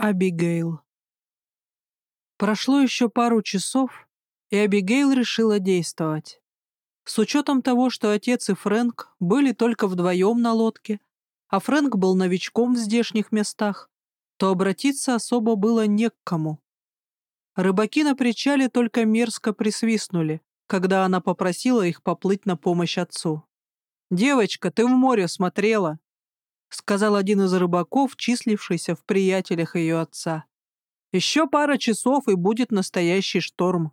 Абигейл. Прошло еще пару часов, и Абигейл решила действовать. С учетом того, что отец и Фрэнк были только вдвоем на лодке, а Фрэнк был новичком в здешних местах, то обратиться особо было не к кому. Рыбаки на причале только мерзко присвистнули, когда она попросила их поплыть на помощь отцу. «Девочка, ты в море смотрела?» — сказал один из рыбаков, числившийся в приятелях ее отца. «Еще пара часов, и будет настоящий шторм.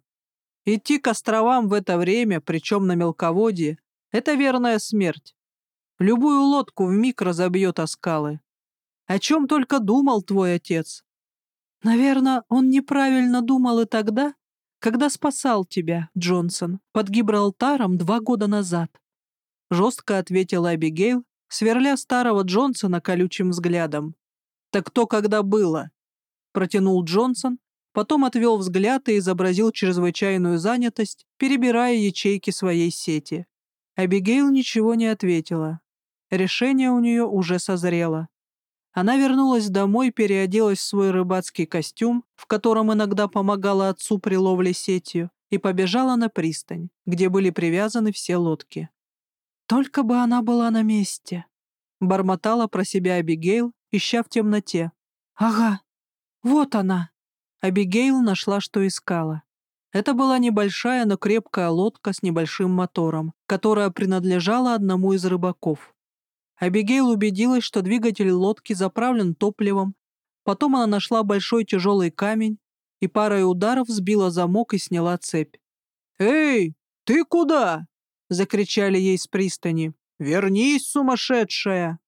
Идти к островам в это время, причем на мелководье, — это верная смерть. Любую лодку вмиг разобьет о скалы. О чем только думал твой отец. Наверное, он неправильно думал и тогда, когда спасал тебя, Джонсон, под Гибралтаром два года назад. Жестко ответила Абигейл, сверля старого Джонсона колючим взглядом. «Так то когда было?» Протянул Джонсон, потом отвел взгляд и изобразил чрезвычайную занятость, перебирая ячейки своей сети. Абигейл ничего не ответила. Решение у нее уже созрело. Она вернулась домой, переоделась в свой рыбацкий костюм, в котором иногда помогала отцу при ловле сетью, и побежала на пристань, где были привязаны все лодки. «Только бы она была на месте!» — бормотала про себя Абигейл, ища в темноте. «Ага, вот она!» Абигейл нашла, что искала. Это была небольшая, но крепкая лодка с небольшим мотором, которая принадлежала одному из рыбаков. Абигейл убедилась, что двигатель лодки заправлен топливом, потом она нашла большой тяжелый камень и парой ударов сбила замок и сняла цепь. «Эй, ты куда?» — закричали ей с пристани. «Вернись, сумасшедшая!»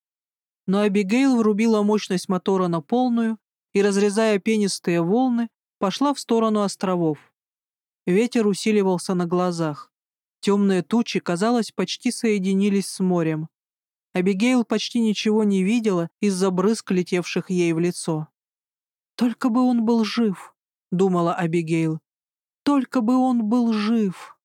Но Абигейл врубила мощность мотора на полную и, разрезая пенистые волны, пошла в сторону островов. Ветер усиливался на глазах. Темные тучи, казалось, почти соединились с морем. Абигейл почти ничего не видела из-за брызг, летевших ей в лицо. «Только бы он был жив», — думала Абигейл. «Только бы он был жив».